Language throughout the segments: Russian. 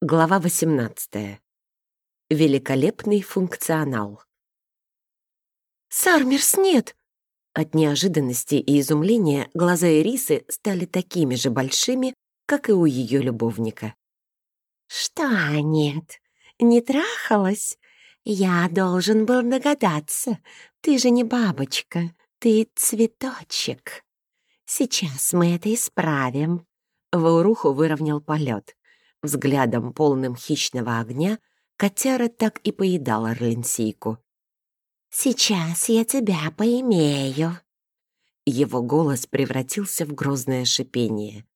Глава 18. Великолепный функционал. «Сармерс, нет!» От неожиданности и изумления глаза Ирисы стали такими же большими, как и у ее любовника. «Что нет? Не трахалась? Я должен был догадаться. Ты же не бабочка, ты цветочек. Сейчас мы это исправим». Вауруху выровнял полет. Взглядом, полным хищного огня, котяра так и поедал орленсийку. «Сейчас я тебя поимею». Его голос превратился в грозное шипение.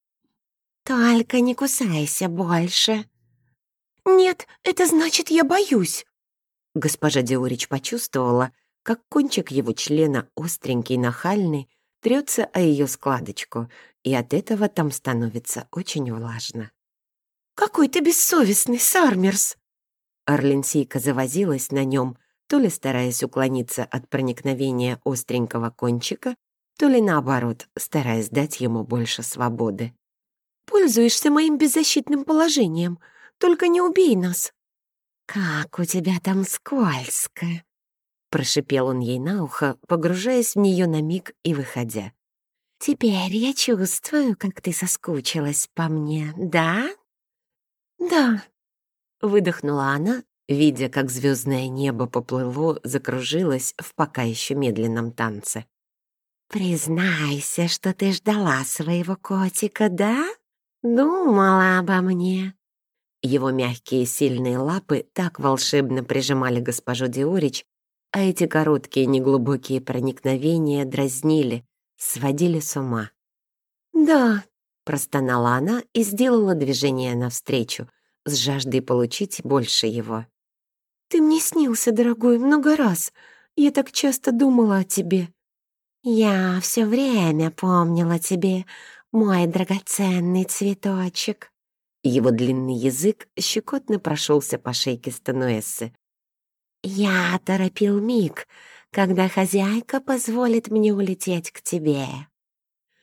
«Только не кусайся больше». «Нет, это значит, я боюсь». Госпожа Диорич почувствовала, как кончик его члена, остренький, нахальный, трется о ее складочку, и от этого там становится очень влажно. «Какой ты бессовестный, Сармерс!» Орленсийка завозилась на нем, то ли стараясь уклониться от проникновения остренького кончика, то ли наоборот, стараясь дать ему больше свободы. «Пользуешься моим беззащитным положением, только не убей нас!» «Как у тебя там скользко!» Прошипел он ей на ухо, погружаясь в нее на миг и выходя. «Теперь я чувствую, как ты соскучилась по мне, да?» «Да», — выдохнула она, видя, как звездное небо поплыло, закружилось в пока еще медленном танце. «Признайся, что ты ждала своего котика, да? Думала обо мне». Его мягкие сильные лапы так волшебно прижимали госпожу Диорич, а эти короткие неглубокие проникновения дразнили, сводили с ума. «Да», Простонала она и сделала движение навстречу, с жаждой получить больше его. «Ты мне снился, дорогой, много раз. Я так часто думала о тебе». «Я все время помнила тебе, мой драгоценный цветочек». Его длинный язык щекотно прошелся по шейке Стануэссы. «Я торопил миг, когда хозяйка позволит мне улететь к тебе».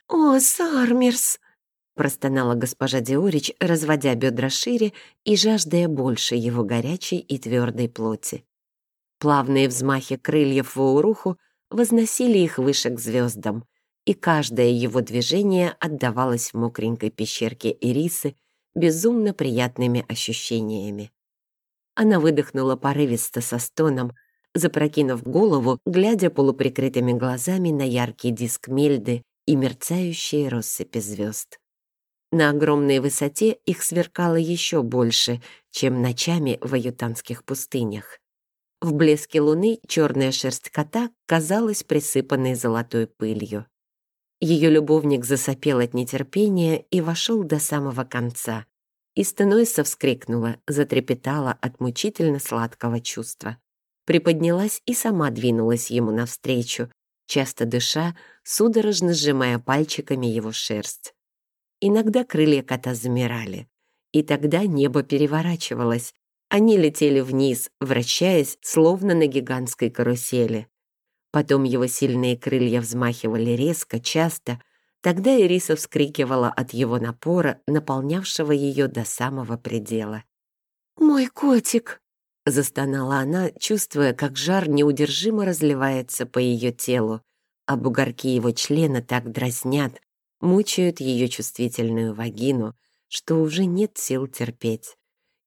«О, Сармерс!» Простонала госпожа Диорич, разводя бедра шире и жаждая больше его горячей и твердой плоти. Плавные взмахи крыльев в Ауруху возносили их выше к звездам, и каждое его движение отдавалось в мокренькой пещерке Ирисы безумно приятными ощущениями. Она выдохнула порывисто со стоном, запрокинув голову, глядя полуприкрытыми глазами на яркий диск Мельды и мерцающие россыпи звезд. На огромной высоте их сверкало еще больше, чем ночами в аютанских пустынях. В блеске луны черная шерсть кота казалась присыпанной золотой пылью. Ее любовник засопел от нетерпения и вошел до самого конца. И Стенойса вскрикнула, затрепетала от мучительно сладкого чувства. Приподнялась и сама двинулась ему навстречу, часто дыша, судорожно сжимая пальчиками его шерсть. Иногда крылья кота замирали, и тогда небо переворачивалось. Они летели вниз, вращаясь, словно на гигантской карусели. Потом его сильные крылья взмахивали резко, часто. Тогда Ириса вскрикивала от его напора, наполнявшего ее до самого предела. «Мой котик!» — застонала она, чувствуя, как жар неудержимо разливается по ее телу, а бугорки его члена так дразнят, мучают ее чувствительную вагину, что уже нет сил терпеть.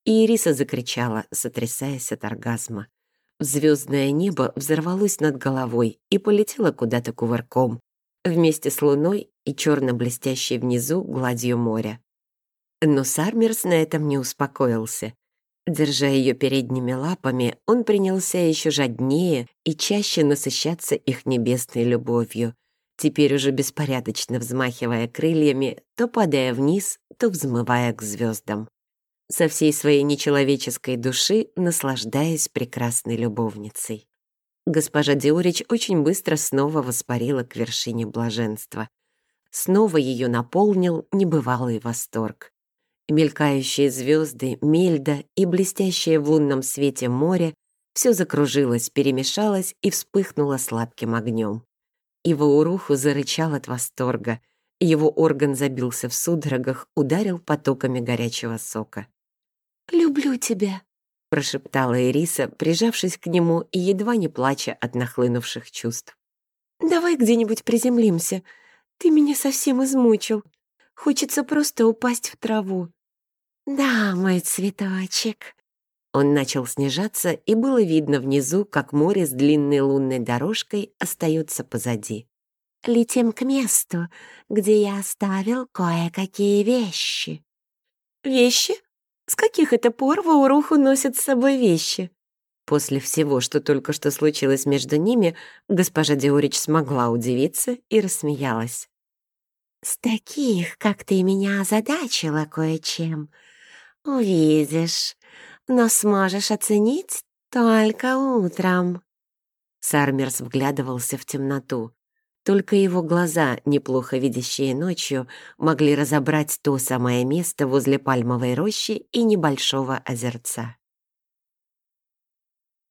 И Ириса закричала, сотрясаясь от оргазма. Звездное небо взорвалось над головой и полетело куда-то кувырком, вместе с луной и черно-блестящей внизу гладью моря. Но Сармерс на этом не успокоился. Держа ее передними лапами, он принялся еще жаднее и чаще насыщаться их небесной любовью, теперь уже беспорядочно взмахивая крыльями, то падая вниз, то взмывая к звездам. Со всей своей нечеловеческой души наслаждаясь прекрасной любовницей. Госпожа Диорич очень быстро снова воспарила к вершине блаженства. Снова ее наполнил небывалый восторг. Мелькающие звезды, мельда и блестящее в лунном свете море все закружилось, перемешалось и вспыхнуло сладким огнем. И Вауруху зарычал от восторга. Его орган забился в судорогах, ударил потоками горячего сока. люблю тебя», — прошептала Ириса, прижавшись к нему и едва не плача от нахлынувших чувств. «Давай где-нибудь приземлимся. Ты меня совсем измучил. Хочется просто упасть в траву». «Да, мой цветочек». Он начал снижаться, и было видно внизу, как море с длинной лунной дорожкой остается позади. «Летим к месту, где я оставил кое-какие вещи». «Вещи? С каких это пор Вауруху носит с собой вещи?» После всего, что только что случилось между ними, госпожа Диорич смогла удивиться и рассмеялась. «С таких, как ты меня озадачила кое-чем. Увидишь, но сможешь оценить только утром». Сармерс вглядывался в темноту. Только его глаза, неплохо видящие ночью, могли разобрать то самое место возле пальмовой рощи и небольшого озерца.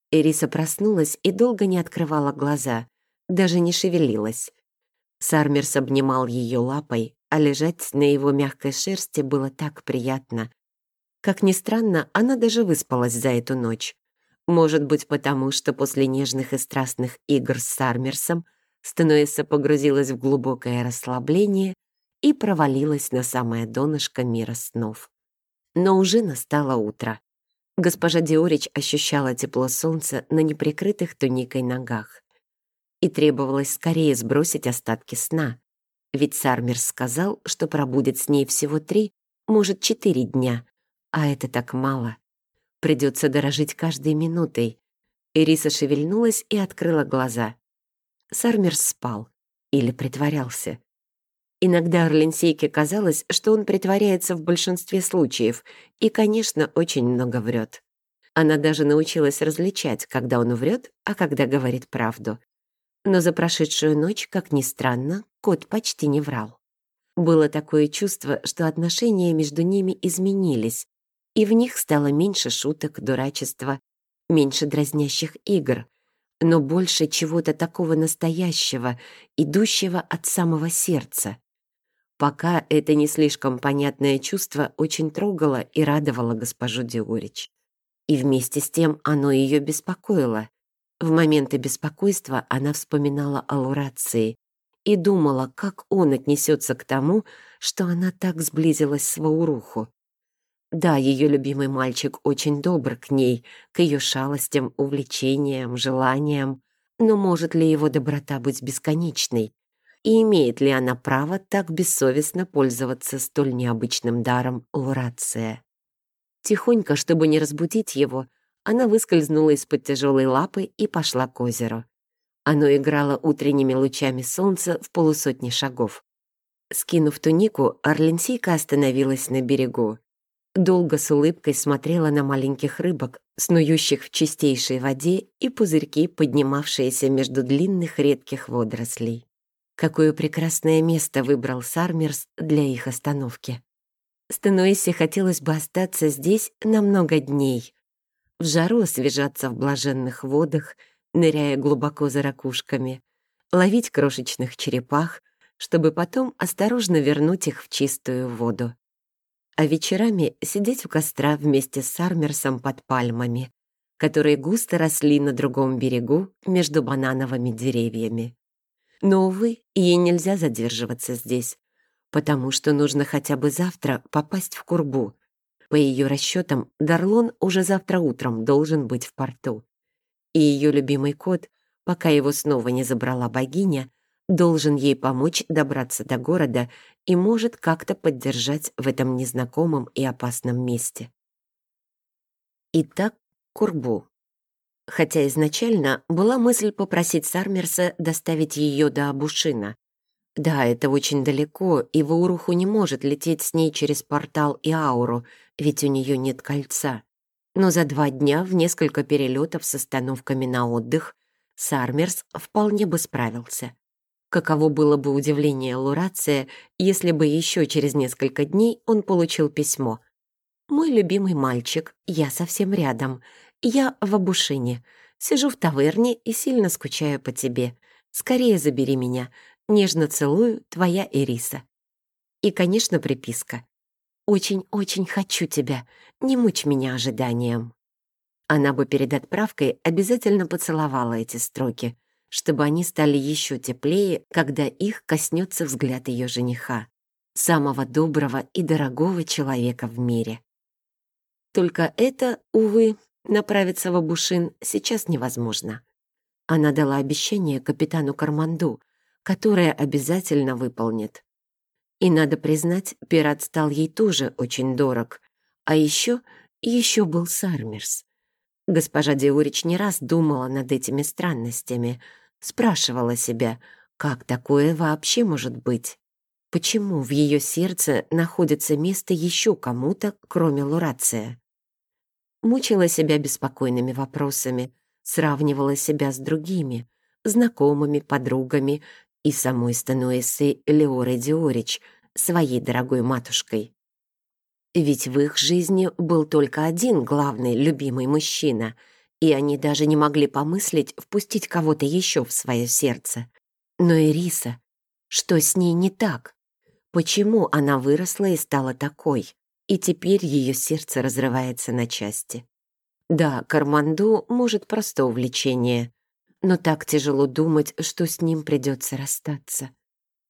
Эриса проснулась и долго не открывала глаза, даже не шевелилась. Сармерс обнимал ее лапой, а лежать на его мягкой шерсти было так приятно. Как ни странно, она даже выспалась за эту ночь. Может быть, потому что после нежных и страстных игр с Сармерсом Стенуэса погрузилась в глубокое расслабление и провалилась на самое донышко мира снов. Но уже настало утро. Госпожа Диорич ощущала тепло солнца на неприкрытых туникой ногах. И требовалось скорее сбросить остатки сна, ведь Сармерс сказал, что пробудет с ней всего три, может, четыре дня, а это так мало. Придется дорожить каждой минутой. Ириса шевельнулась и открыла глаза. Сармерс спал или притворялся. Иногда Орленсейке казалось, что он притворяется в большинстве случаев и, конечно, очень много врет. Она даже научилась различать, когда он врет, а когда говорит правду. Но за прошедшую ночь, как ни странно, кот почти не врал. Было такое чувство, что отношения между ними изменились, и в них стало меньше шуток, дурачества, меньше дразнящих игр, но больше чего-то такого настоящего, идущего от самого сердца. Пока это не слишком понятное чувство очень трогало и радовало госпожу Диорич. И вместе с тем оно ее беспокоило. В моменты беспокойства она вспоминала о Лурации и думала, как он отнесется к тому, что она так сблизилась с Вауруху. Да, ее любимый мальчик очень добр к ней, к ее шалостям, увлечениям, желаниям, но может ли его доброта быть бесконечной? И имеет ли она право так бессовестно пользоваться столь необычным даром лурация? Тихонько, чтобы не разбудить его, она выскользнула из-под тяжелой лапы и пошла к озеру. Оно играло утренними лучами солнца в полусотни шагов. Скинув тунику, Орленсийка остановилась на берегу долго с улыбкой смотрела на маленьких рыбок, снующих в чистейшей воде, и пузырьки, поднимавшиеся между длинных редких водорослей. Какое прекрасное место выбрал Сармерс для их остановки. Стенуэсе хотелось бы остаться здесь на много дней. В жару освежаться в блаженных водах, ныряя глубоко за ракушками, ловить крошечных черепах, чтобы потом осторожно вернуть их в чистую воду а вечерами сидеть у костра вместе с Сармерсом под пальмами, которые густо росли на другом берегу между банановыми деревьями. Но, увы, ей нельзя задерживаться здесь, потому что нужно хотя бы завтра попасть в Курбу. По ее расчетам, Дарлон уже завтра утром должен быть в порту. И ее любимый кот, пока его снова не забрала богиня, должен ей помочь добраться до города и может как-то поддержать в этом незнакомом и опасном месте. Итак, Курбу. Хотя изначально была мысль попросить Сармерса доставить ее до Абушина. Да, это очень далеко, и Вауруху не может лететь с ней через портал и ауру, ведь у нее нет кольца. Но за два дня в несколько перелетов с остановками на отдых Сармерс вполне бы справился. Каково было бы удивление Лурация, если бы еще через несколько дней он получил письмо. «Мой любимый мальчик, я совсем рядом. Я в Абушине. Сижу в таверне и сильно скучаю по тебе. Скорее забери меня. Нежно целую, твоя Эриса». И, конечно, приписка. Очень-очень хочу тебя. Не мучь меня ожиданием». Она бы перед отправкой обязательно поцеловала эти строки, чтобы они стали еще теплее, когда их коснется взгляд ее жениха, самого доброго и дорогого человека в мире. Только это, увы, направиться в Абушин сейчас невозможно. Она дала обещание капитану Карманду, которое обязательно выполнит. И, надо признать, пират стал ей тоже очень дорог. А еще, еще был Сармерс. Госпожа Диурич не раз думала над этими странностями, спрашивала себя, как такое вообще может быть? Почему в ее сердце находится место еще кому-то, кроме Лурация? Мучила себя беспокойными вопросами, сравнивала себя с другими, знакомыми, подругами и самой Стануэсой Леорой Диорич, своей дорогой матушкой. Ведь в их жизни был только один главный любимый мужчина, и они даже не могли помыслить впустить кого-то еще в свое сердце. Но Ириса, что с ней не так? Почему она выросла и стала такой, и теперь ее сердце разрывается на части? Да, Карманду может просто увлечение, но так тяжело думать, что с ним придется расстаться.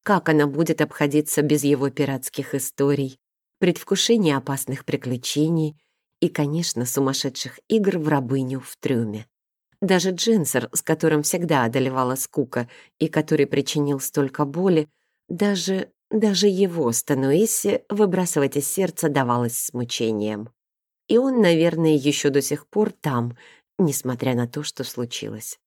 Как она будет обходиться без его пиратских историй, предвкушения опасных приключений и, конечно, сумасшедших игр в рабыню в трюме. Даже Дженсер, с которым всегда одолевала скука и который причинил столько боли, даже, даже его, Стануэссе, выбрасывать из сердца давалось с мучением. И он, наверное, еще до сих пор там, несмотря на то, что случилось.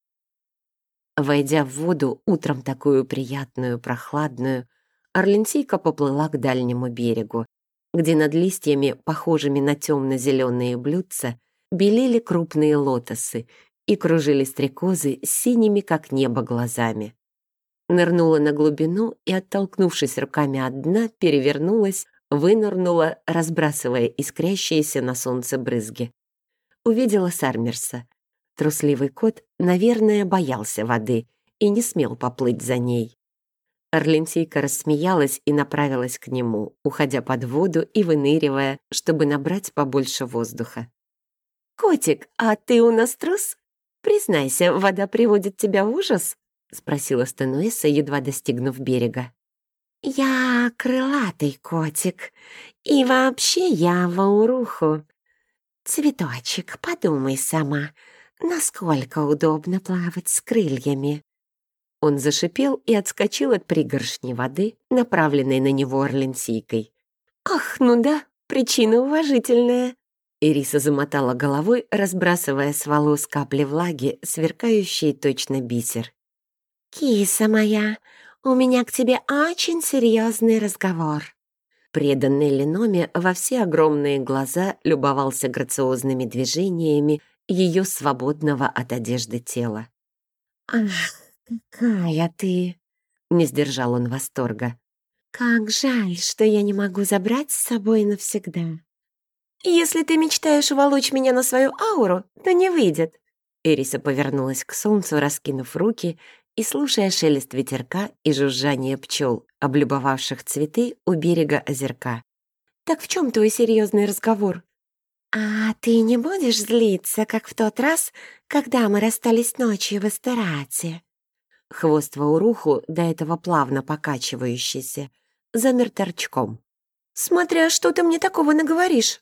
Войдя в воду, утром такую приятную, прохладную, Орленсийка поплыла к дальнему берегу, где над листьями, похожими на темно-зеленые блюдца, белели крупные лотосы и кружили стрекозы синими, как небо, глазами. Нырнула на глубину и, оттолкнувшись руками от дна, перевернулась, вынырнула, разбрасывая искрящиеся на солнце брызги. Увидела Сармерса. Трусливый кот, наверное, боялся воды и не смел поплыть за ней. Орленсийка рассмеялась и направилась к нему, уходя под воду и выныривая, чтобы набрать побольше воздуха. «Котик, а ты у нас трус? Признайся, вода приводит тебя в ужас?» — спросила Стануэса, едва достигнув берега. «Я крылатый котик, и вообще я в ауруху. Цветочек, подумай сама, насколько удобно плавать с крыльями». Он зашипел и отскочил от пригоршни воды, направленной на него орленсийкой. «Ах, ну да, причина уважительная!» Ириса замотала головой, разбрасывая с волос капли влаги, сверкающие точно бисер. «Киса моя, у меня к тебе очень серьезный разговор». Преданный Леноме во все огромные глаза любовался грациозными движениями ее свободного от одежды тела. «Ах, какая ты!» — не сдержал он восторга. «Как жаль, что я не могу забрать с собой навсегда». «Если ты мечтаешь волочь меня на свою ауру, то не выйдет». Эриса повернулась к солнцу, раскинув руки и слушая шелест ветерка и жужжание пчел, облюбовавших цветы у берега озерка. «Так в чем твой серьезный разговор?» «А ты не будешь злиться, как в тот раз, когда мы расстались ночью в Эстерате?» Хвост Вауруху, до этого плавно покачивающийся, замер торчком. «Смотря что ты мне такого наговоришь!»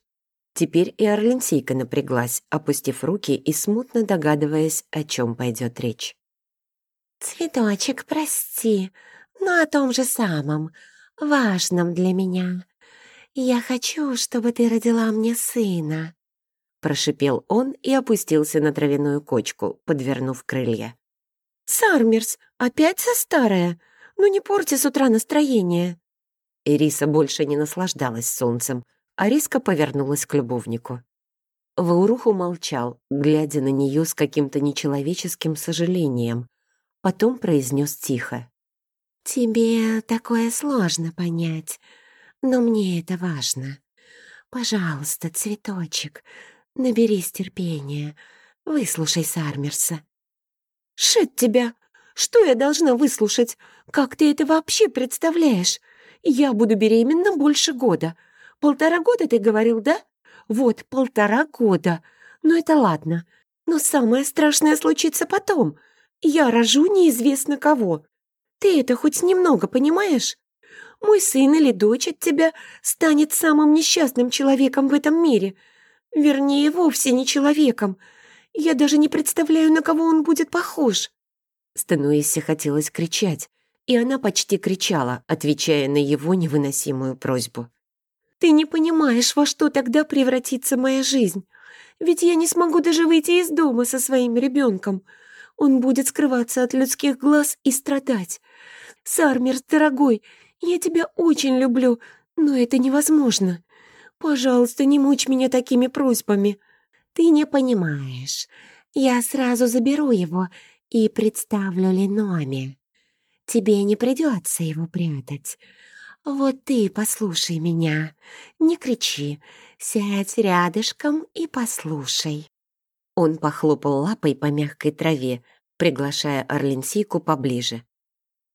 Теперь и Орленсийка напряглась, опустив руки и смутно догадываясь, о чем пойдет речь. «Цветочек, прости, но о том же самом, важном для меня. Я хочу, чтобы ты родила мне сына», — прошипел он и опустился на травяную кочку, подвернув крылья. «Сармерс, опять со старая? Ну не порти с утра настроение!» Ириса больше не наслаждалась солнцем, а резко повернулась к любовнику. Вауруху молчал, глядя на нее с каким-то нечеловеческим сожалением, Потом произнес тихо. «Тебе такое сложно понять, но мне это важно. Пожалуйста, цветочек, наберись терпения, выслушай Сармерса». «Шит тебя! Что я должна выслушать? Как ты это вообще представляешь? Я буду беременна больше года. Полтора года, ты говорил, да? Вот, полтора года. Ну это ладно. Но самое страшное случится потом. Я рожу неизвестно кого. Ты это хоть немного понимаешь? Мой сын или дочь от тебя станет самым несчастным человеком в этом мире. Вернее, вовсе не человеком. Я даже не представляю, на кого он будет похож». Стануисе хотелось кричать, и она почти кричала, отвечая на его невыносимую просьбу. «Ты не понимаешь, во что тогда превратится моя жизнь. Ведь я не смогу даже выйти из дома со своим ребенком. Он будет скрываться от людских глаз и страдать. Сармерс, дорогой, я тебя очень люблю, но это невозможно. Пожалуйста, не мучь меня такими просьбами. Ты не понимаешь. Я сразу заберу его и представлю Леноме. Тебе не придется его прятать. Вот ты послушай меня. Не кричи. Сядь рядышком и послушай. Он похлопал лапой по мягкой траве, приглашая Орленсийку поближе.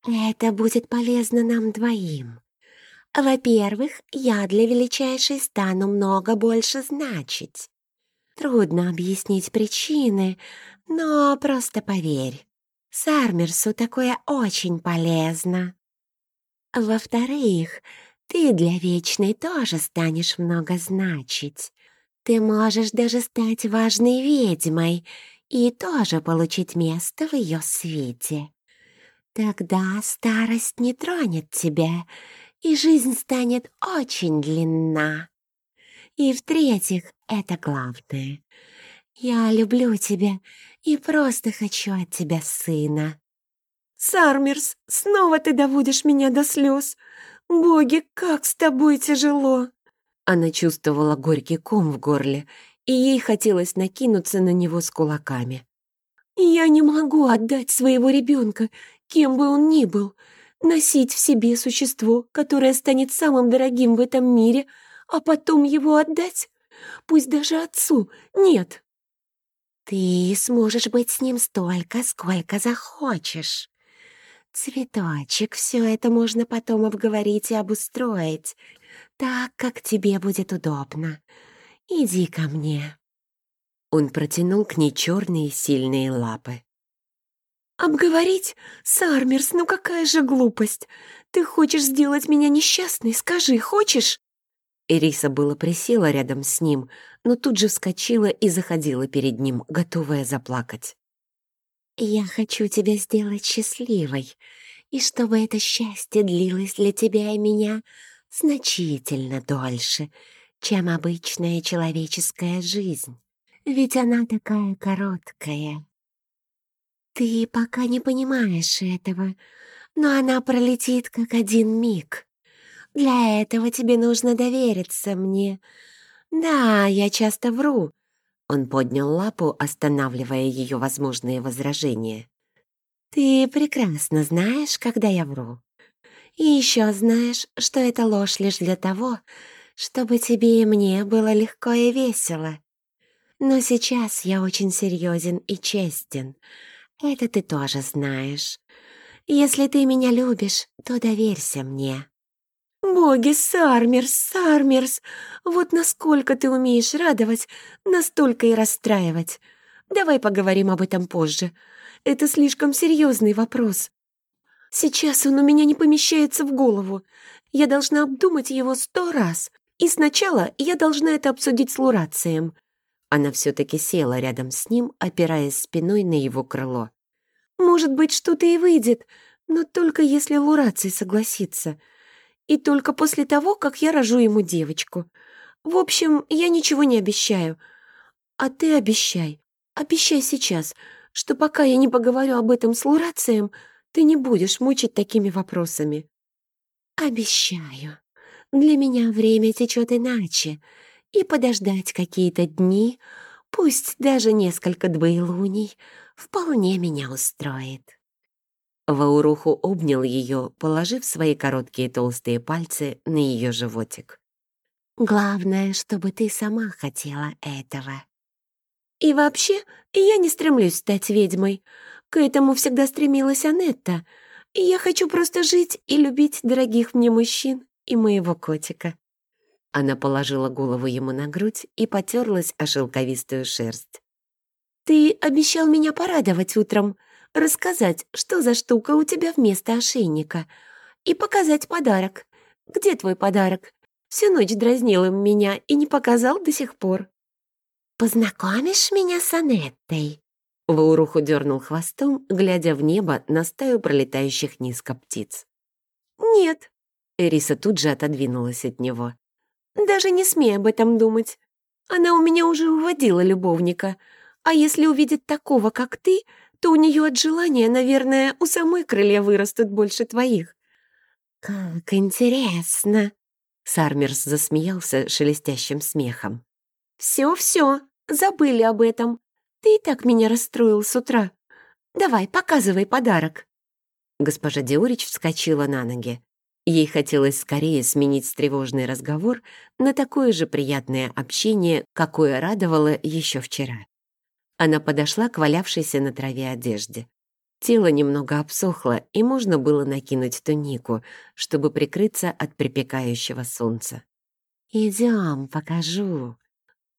Это будет полезно нам двоим. Во-первых, я для величайшей стану много больше значить. Трудно объяснить причины, но просто поверь. Сармерсу такое очень полезно. Во-вторых, ты для Вечной тоже станешь много значить. Ты можешь даже стать важной ведьмой и тоже получить место в ее свете. Тогда старость не тронет тебя, и жизнь станет очень длинна. И в-третьих, это главное. Я люблю тебя и просто хочу от тебя сына. Сармерс, снова ты доводишь меня до слез. Боги, как с тобой тяжело. Она чувствовала горький ком в горле, и ей хотелось накинуться на него с кулаками. «Я не могу отдать своего ребенка кем бы он ни был, носить в себе существо, которое станет самым дорогим в этом мире, а потом его отдать? Пусть даже отцу нет. Ты сможешь быть с ним столько, сколько захочешь. Цветочек, все это можно потом обговорить и обустроить, так, как тебе будет удобно. Иди ко мне. Он протянул к ней черные сильные лапы. «Обговорить? Сармерс, ну какая же глупость! Ты хочешь сделать меня несчастной? Скажи, хочешь?» Эриса было присела рядом с ним, но тут же вскочила и заходила перед ним, готовая заплакать. «Я хочу тебя сделать счастливой, и чтобы это счастье длилось для тебя и меня значительно дольше, чем обычная человеческая жизнь, ведь она такая короткая. Ты пока не понимаешь этого, но она пролетит как один миг. Для этого тебе нужно довериться мне. Да, я часто вру. Он поднял лапу, останавливая ее возможные возражения. Ты прекрасно знаешь, когда я вру. И еще знаешь, что это ложь лишь для того, чтобы тебе и мне было легко и весело. Но сейчас я очень серьезен и честен — это ты тоже знаешь. Если ты меня любишь, то доверься мне». «Боги, Сармерс, Сармерс, вот насколько ты умеешь радовать, настолько и расстраивать. Давай поговорим об этом позже. Это слишком серьезный вопрос. Сейчас он у меня не помещается в голову. Я должна обдумать его сто раз. И сначала я должна это обсудить с Лурацием. Она все-таки села рядом с ним, опираясь спиной на его крыло. «Может быть, что-то и выйдет, но только если Лураций согласится. И только после того, как я рожу ему девочку. В общем, я ничего не обещаю. А ты обещай, обещай сейчас, что пока я не поговорю об этом с Лурацием, ты не будешь мучить такими вопросами». «Обещаю. Для меня время течет иначе» и подождать какие-то дни, пусть даже несколько двоелуний, вполне меня устроит. Вауруху обнял ее, положив свои короткие толстые пальцы на ее животик. «Главное, чтобы ты сама хотела этого». «И вообще, я не стремлюсь стать ведьмой. К этому всегда стремилась Анетта. Я хочу просто жить и любить дорогих мне мужчин и моего котика». Она положила голову ему на грудь и потерлась о шелковистую шерсть. «Ты обещал меня порадовать утром, рассказать, что за штука у тебя вместо ошейника, и показать подарок. Где твой подарок? Всю ночь дразнил им меня и не показал до сих пор». «Познакомишь меня с Анеттой?» Вауруху дернул хвостом, глядя в небо на стаю пролетающих низко птиц. «Нет». Эриса тут же отодвинулась от него. «Даже не смей об этом думать. Она у меня уже уводила любовника, а если увидит такого, как ты, то у нее от желания, наверное, у самой крылья вырастут больше твоих». «Как интересно!» Сармерс засмеялся шелестящим смехом. «Все-все, забыли об этом. Ты и так меня расстроил с утра. Давай, показывай подарок». Госпожа Диорич вскочила на ноги. Ей хотелось скорее сменить тревожный разговор на такое же приятное общение, какое радовало еще вчера. Она подошла к валявшейся на траве одежде. Тело немного обсохло, и можно было накинуть тунику, чтобы прикрыться от припекающего солнца. «Идем, покажу».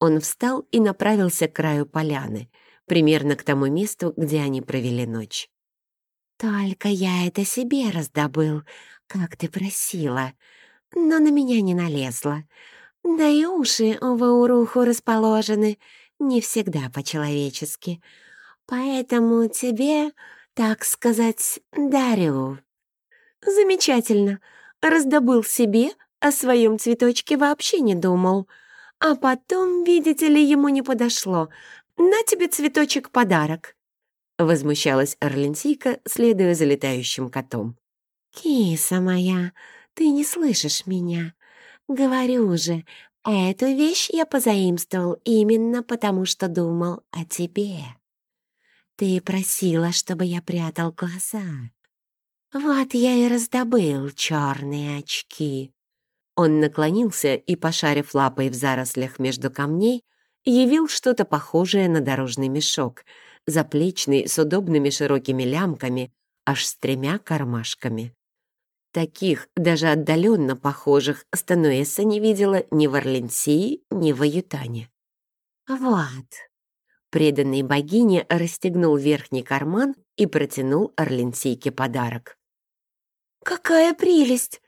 Он встал и направился к краю поляны, примерно к тому месту, где они провели ночь. «Только я это себе раздобыл, как ты просила, но на меня не налезла. Да и уши в Ауруху расположены не всегда по-человечески. Поэтому тебе так сказать, дарю». «Замечательно. Раздобыл себе, о своем цветочке вообще не думал. А потом, видите ли, ему не подошло. На тебе цветочек подарок». Возмущалась Орленсийка, следуя за летающим котом. «Киса моя, ты не слышишь меня. Говорю же, эту вещь я позаимствовал именно потому, что думал о тебе». Ты просила, чтобы я прятал глаза. Вот я и раздобыл черные очки. Он наклонился и, пошарив лапой в зарослях между камней, явил что-то похожее на дорожный мешок, заплечный с удобными широкими лямками, аж с тремя кармашками. Таких, даже отдаленно похожих, Стануэса не видела ни в Орленсии, ни в Аютане. «Вот», Преданный богине расстегнул верхний карман и протянул Орленсийке подарок. «Какая прелесть!»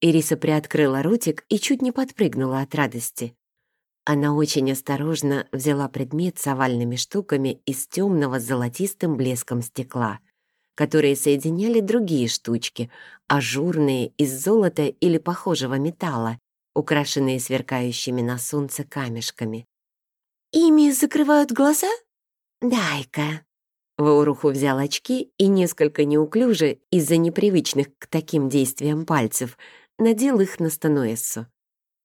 Ириса приоткрыла ротик и чуть не подпрыгнула от радости. Она очень осторожно взяла предмет с овальными штуками из темного с золотистым блеском стекла, которые соединяли другие штучки, ажурные, из золота или похожего металла, украшенные сверкающими на солнце камешками. «Ими закрывают глаза?» «Дай-ка». Вауруху взял очки и несколько неуклюже, из-за непривычных к таким действиям пальцев, надел их на Стануэссу.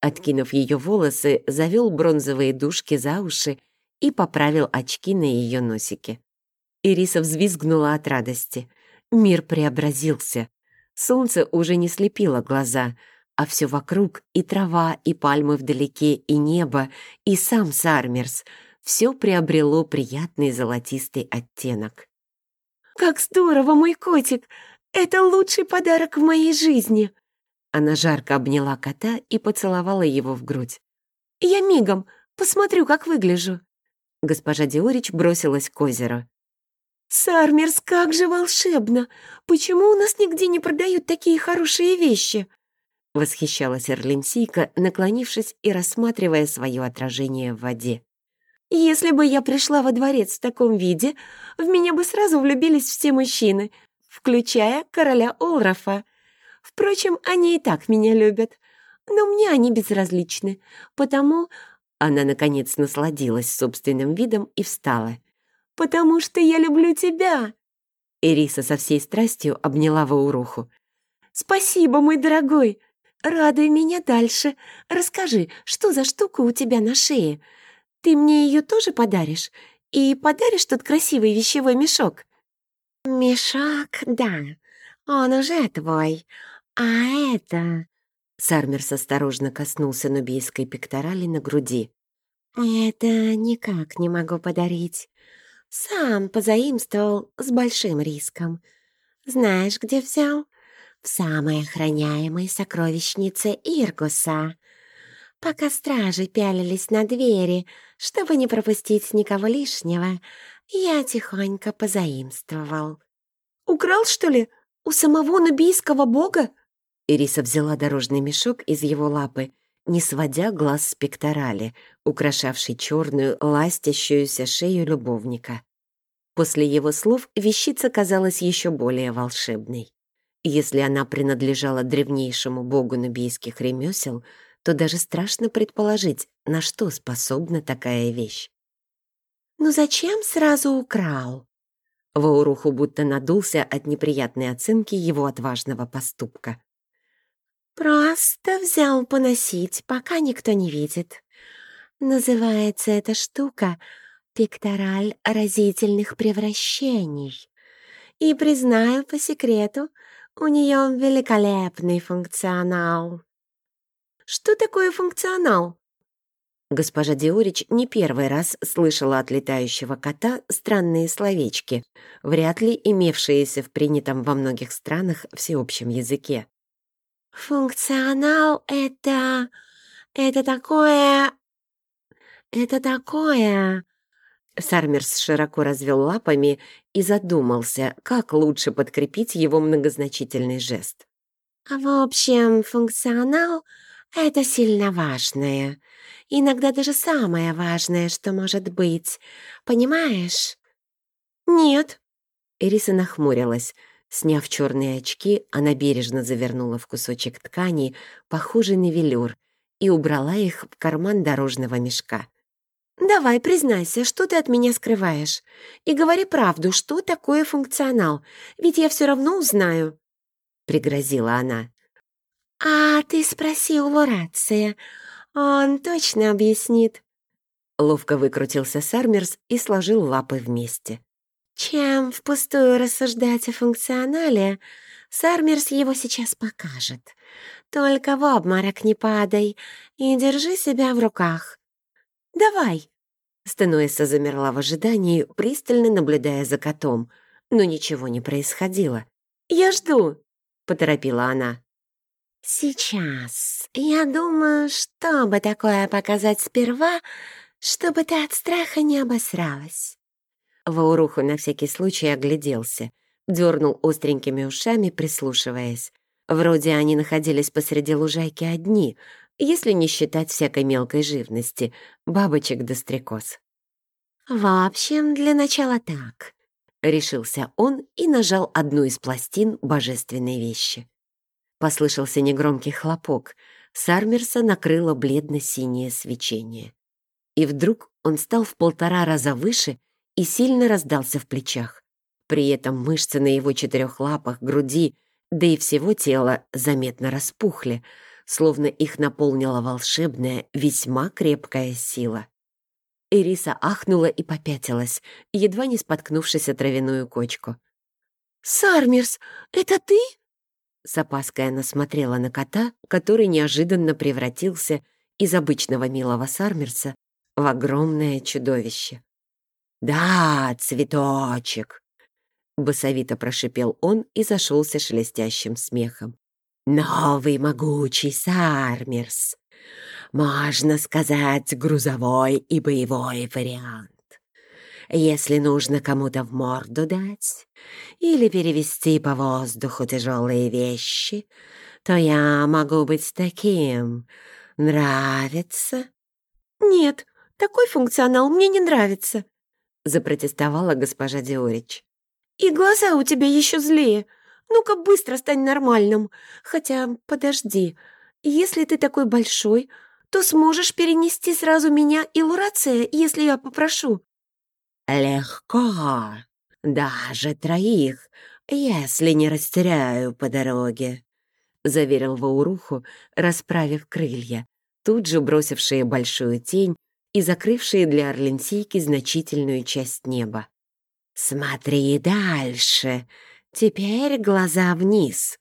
Откинув ее волосы, завел бронзовые дужки за уши и поправил очки на ее носике. Ириса взвизгнула от радости. Мир преобразился. Солнце уже не слепило глаза — а все вокруг и трава, и пальмы вдалеке, и небо, и сам Сармерс — все приобрело приятный золотистый оттенок. «Как здорово, мой котик! Это лучший подарок в моей жизни!» Она жарко обняла кота и поцеловала его в грудь. «Я мигом, посмотрю, как выгляжу!» Госпожа Диорич бросилась к озеру. «Сармерс, как же волшебно! Почему у нас нигде не продают такие хорошие вещи?» Восхищалась Эрлинсийка, наклонившись и рассматривая свое отражение в воде. «Если бы я пришла во дворец в таком виде, в меня бы сразу влюбились все мужчины, включая короля Олрафа. Впрочем, они и так меня любят, но мне они безразличны, потому...» Она, наконец, насладилась собственным видом и встала. «Потому что я люблю тебя!» Ириса со всей страстью обняла Вауруху. «Спасибо, мой дорогой! «Радуй меня дальше. Расскажи, что за штука у тебя на шее? Ты мне ее тоже подаришь? И подаришь тот красивый вещевой мешок?» «Мешок, да. Он уже твой. А это...» Сармерс осторожно коснулся нубийской пекторали на груди. «Это никак не могу подарить. Сам позаимствовал с большим риском. Знаешь, где взял? в самой охраняемой сокровищнице Иргуса. Пока стражи пялились на двери, чтобы не пропустить никого лишнего, я тихонько позаимствовал. «Украл, что ли? У самого нубийского бога?» Ириса взяла дорожный мешок из его лапы, не сводя глаз с пекторали, украшавшей черную, ластящуюся шею любовника. После его слов вещица казалась еще более волшебной. Если она принадлежала древнейшему богу нубийских ремесел, то даже страшно предположить, на что способна такая вещь. «Ну зачем сразу украл?» Вауруху будто надулся от неприятной оценки его отважного поступка. «Просто взял поносить, пока никто не видит. Называется эта штука пектораль разительных превращений. И, признаю по секрету, у нее великолепный функционал. Что такое функционал? Госпожа Диорич не первый раз слышала от летающего кота странные словечки, вряд ли имевшиеся в принятом во многих странах всеобщем языке. «Функционал — это... это такое... это такое...» Сармерс широко развел лапами и задумался, как лучше подкрепить его многозначительный жест. «В общем, функционал — это сильно важное. Иногда даже самое важное, что может быть. Понимаешь?» «Нет». Эриса нахмурилась. Сняв черные очки, она бережно завернула в кусочек ткани, похожий на велюр, и убрала их в карман дорожного мешка. «Давай, признайся, что ты от меня скрываешь. И говори правду, что такое функционал, ведь я все равно узнаю», — пригрозила она. «А ты спроси у Лорация, он точно объяснит». Ловко выкрутился Сармерс и сложил лапы вместе. «Чем впустую рассуждать о функционале, Сармерс его сейчас покажет. Только в обморок не падай и держи себя в руках. «Давай!» Стенуэса замерла в ожидании, пристально наблюдая за котом, но ничего не происходило. «Я жду!» — поторопила она. «Сейчас. Я думаю, чтобы такое показать сперва, чтобы ты от страха не обосралась». Вауруху на всякий случай огляделся, дернул остренькими ушами, прислушиваясь. Вроде они находились посреди лужайки одни, если не считать всякой мелкой живности, бабочек да стрекоз. «В общем, для начала так», — решился он и нажал одну из пластин божественной вещи. Послышался негромкий хлопок, Сармерса накрыло бледно-синее свечение. И вдруг он стал в полтора раза выше и сильно раздался в плечах. При этом мышцы на его четырех лапах, груди, да и всего тела заметно распухли — словно их наполнила волшебная, весьма крепкая сила. Ириса ахнула и попятилась, едва не споткнувшись о травяную кочку. «Сармерс, это ты?» С опаской она смотрела на кота, который неожиданно превратился из обычного милого Сармерса в огромное чудовище. «Да, цветочек!» — басовито прошипел он и зашелся шелестящим смехом. Новый могучий Сармерс. Можно сказать, грузовой и боевой вариант. Если нужно кому-то в морду дать или перевести по воздуху тяжелые вещи, то я могу быть таким. Нравится? Нет, такой функционал мне не нравится, запротестовала госпожа Диорич. И глаза у тебя еще злее. Ну-ка быстро стань нормальным. Хотя, подожди, если ты такой большой, то сможешь перенести сразу меня и Лурация, если я попрошу». «Легко. Даже троих, если не растеряю по дороге», — заверил Вауруху, расправив крылья, тут же бросившие большую тень и закрывшие для Орленсийки значительную часть неба. «Смотри дальше. Теперь глаза вниз.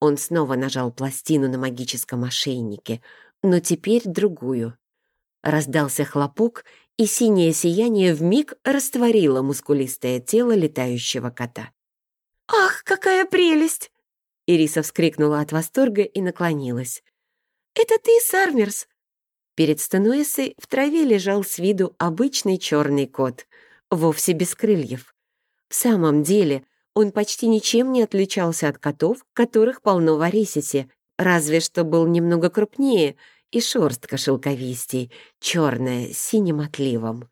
Он снова нажал пластину на магическом ошейнике, но теперь другую. Раздался хлопок, и синее сияние вмиг растворило мускулистое тело летающего кота. «Ах, какая прелесть!» Ириса вскрикнула от восторга и наклонилась. «Это ты, Сармерс?» Перед Стануэсой в траве лежал с виду обычный черный кот, вовсе без крыльев. В самом деле он почти ничем не отличался от котов, которых полно в Арисисе, разве что был немного крупнее и шерстка шелковистей, черная, с синим отливом.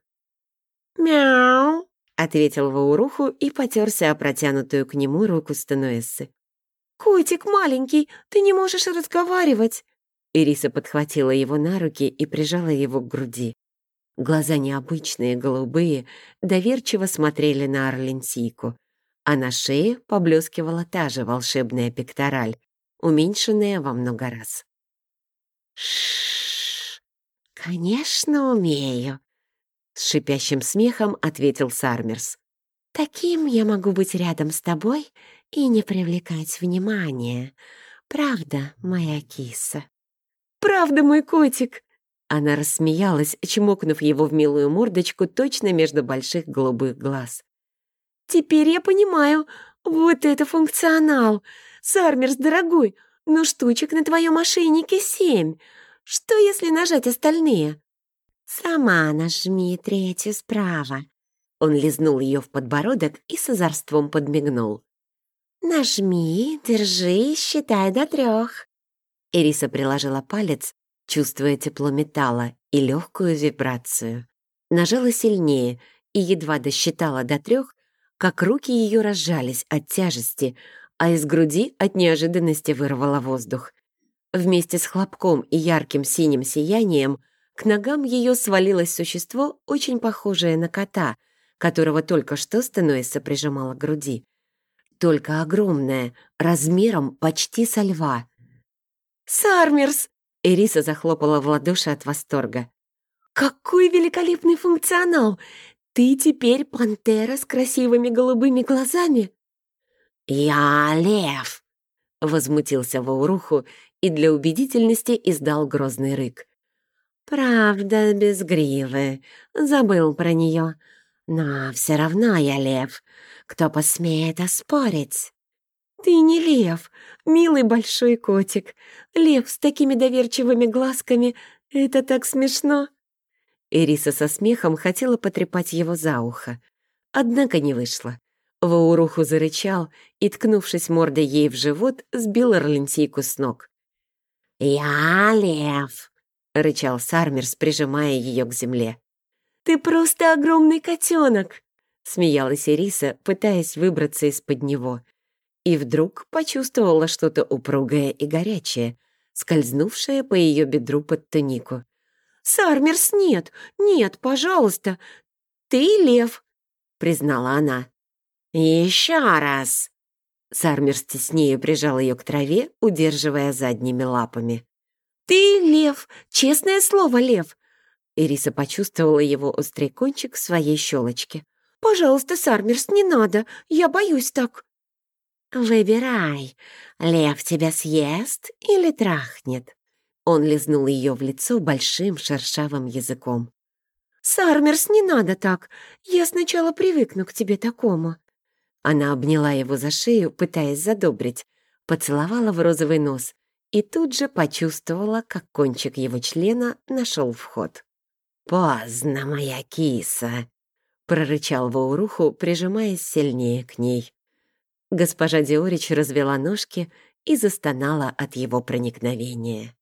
«Мяу!» — ответил Вауруху и потерся о протянутую к нему руку Стануэссы. «Котик маленький, ты не можешь разговаривать!» Ириса подхватила его на руки и прижала его к груди. Глаза необычные, голубые, доверчиво смотрели на Орленсийку, а на шее поблескивала та же волшебная пектораль, уменьшенная во много раз. Шш, конечно, умею, с шипящим смехом ответил Сармерс. Таким я могу быть рядом с тобой и не привлекать внимания. Правда, моя киса? Правда, мой котик!» Она рассмеялась, чмокнув его в милую мордочку точно между больших голубых глаз. «Теперь я понимаю, вот это функционал! Сармерс, дорогой, ну штучек на твоем ошейнике семь. Что, если нажать остальные?» «Сама нажми третью справа». Он лизнул ее в подбородок и с озорством подмигнул. «Нажми, держи, считай до трех. Эриса приложила палец, чувствуя тепло металла и легкую вибрацию. Нажала сильнее и едва досчитала до трех, как руки ее разжались от тяжести, а из груди от неожиданности вырвала воздух. Вместе с хлопком и ярким синим сиянием к ногам ее свалилось существо, очень похожее на кота, которого только что Стенуэса прижимала к груди. Только огромное, размером почти со льва. «Сармерс!» — Эриса захлопала в ладоши от восторга. «Какой великолепный функционал! Ты теперь пантера с красивыми голубыми глазами!» «Я лев!» — возмутился Вауруху и для убедительности издал грозный рык. «Правда, без гривы. Забыл про нее. Но все равно я лев. Кто посмеет оспорить?» «Ты не лев, милый большой котик. Лев с такими доверчивыми глазками. Это так смешно!» Эриса со смехом хотела потрепать его за ухо. Однако не вышло. Вауруху зарычал и, ткнувшись мордой ей в живот, сбил Орлентийку с ног. «Я лев!» — рычал Сармерс, прижимая ее к земле. «Ты просто огромный котенок!» — смеялась Эриса, пытаясь выбраться из-под него — и вдруг почувствовала что-то упругое и горячее, скользнувшее по ее бедру под тунику. «Сармерс, нет, нет, пожалуйста, ты лев», — признала она. «Еще раз!» Сармерс теснее прижал ее к траве, удерживая задними лапами. «Ты лев, честное слово, лев!» Ириса почувствовала его острый кончик в своей щелочке. «Пожалуйста, Сармерс, не надо, я боюсь так». «Выбирай, лев тебя съест или трахнет?» Он лизнул ее в лицо большим шершавым языком. «Сармерс, не надо так. Я сначала привыкну к тебе такому». Она обняла его за шею, пытаясь задобрить, поцеловала в розовый нос и тут же почувствовала, как кончик его члена нашел вход. «Поздно, моя киса!» — прорычал Вауруху, прижимаясь сильнее к ней. Госпожа Диорич развела ножки и застонала от его проникновения.